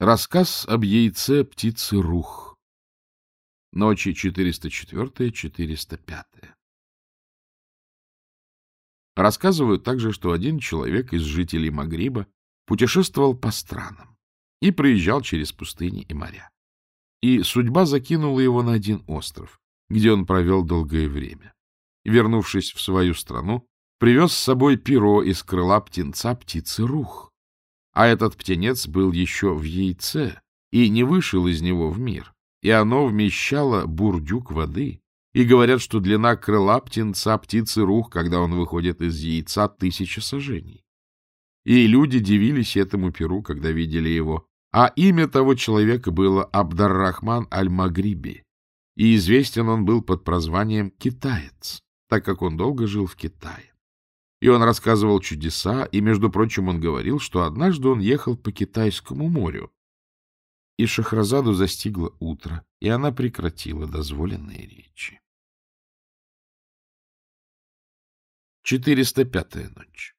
Рассказ об яйце птицы Рух. Ночи 404-405. Рассказывают также, что один человек из жителей Магриба путешествовал по странам и проезжал через пустыни и моря. И судьба закинула его на один остров, где он провел долгое время. Вернувшись в свою страну, привез с собой перо из крыла птенца птицы Рух а этот птенец был еще в яйце и не вышел из него в мир, и оно вмещало бурдюк воды. И говорят, что длина крыла птенца птицы рух, когда он выходит из яйца, тысяча сажений. И люди дивились этому перу, когда видели его. А имя того человека было Абдаррахман Аль-Магриби, и известен он был под прозванием «Китаец», так как он долго жил в Китае. И он рассказывал чудеса, и, между прочим, он говорил, что однажды он ехал по Китайскому морю. И Шахразаду застигло утро, и она прекратила дозволенные речи. 405-я ночь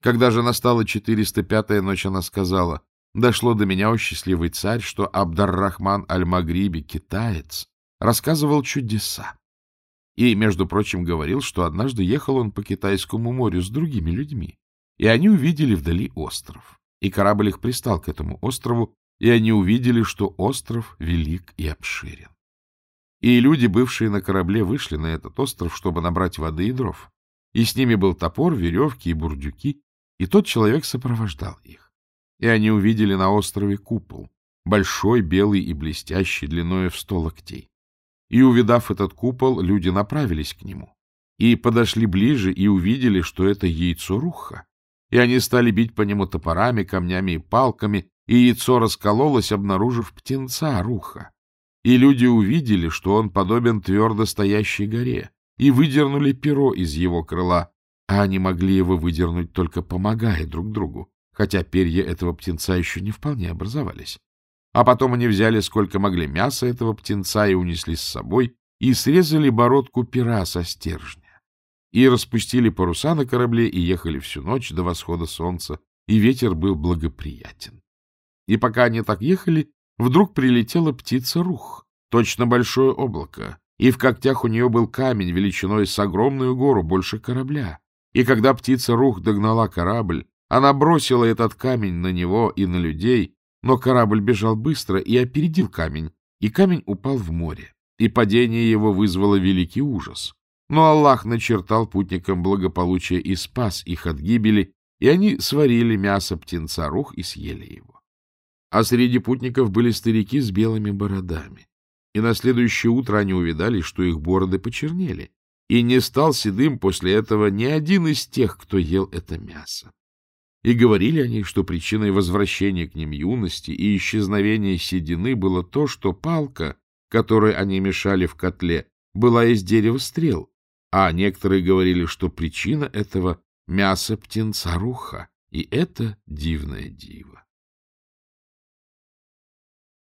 Когда же настала 405-я ночь, она сказала, «Дошло до меня, о счастливый царь, что Абдар-Рахман Аль-Магриби, китаец, рассказывал чудеса и, между прочим, говорил, что однажды ехал он по Китайскому морю с другими людьми, и они увидели вдали остров. И корабль их пристал к этому острову, и они увидели, что остров велик и обширен. И люди, бывшие на корабле, вышли на этот остров, чтобы набрать воды и дров. И с ними был топор, веревки и бурдюки, и тот человек сопровождал их. И они увидели на острове купол, большой, белый и блестящий, длиною в сто локтей. И, увидав этот купол, люди направились к нему. И подошли ближе и увидели, что это яйцо руха. И они стали бить по нему топорами, камнями и палками, и яйцо раскололось, обнаружив птенца руха. И люди увидели, что он подобен твердо стоящей горе, и выдернули перо из его крыла, а они могли его выдернуть только помогая друг другу, хотя перья этого птенца еще не вполне образовались. А потом они взяли сколько могли мяса этого птенца и унесли с собой, и срезали бородку пера со стержня. И распустили паруса на корабле и ехали всю ночь до восхода солнца, и ветер был благоприятен. И пока они так ехали, вдруг прилетела птица Рух, точно большое облако, и в когтях у нее был камень величиной с огромную гору, больше корабля. И когда птица Рух догнала корабль, она бросила этот камень на него и на людей, но корабль бежал быстро и опередил камень, и камень упал в море, и падение его вызвало великий ужас. Но Аллах начертал путникам благополучие и спас их от гибели, и они сварили мясо птенца рух и съели его. А среди путников были старики с белыми бородами. И на следующее утро они увидали, что их бороды почернели, и не стал седым после этого ни один из тех, кто ел это мясо. И говорили они, что причиной возвращения к ним юности и исчезновения седины было то, что палка, которой они мешали в котле, была из дерева стрел, а некоторые говорили, что причина этого — мясо птенца руха, и это дивное диво.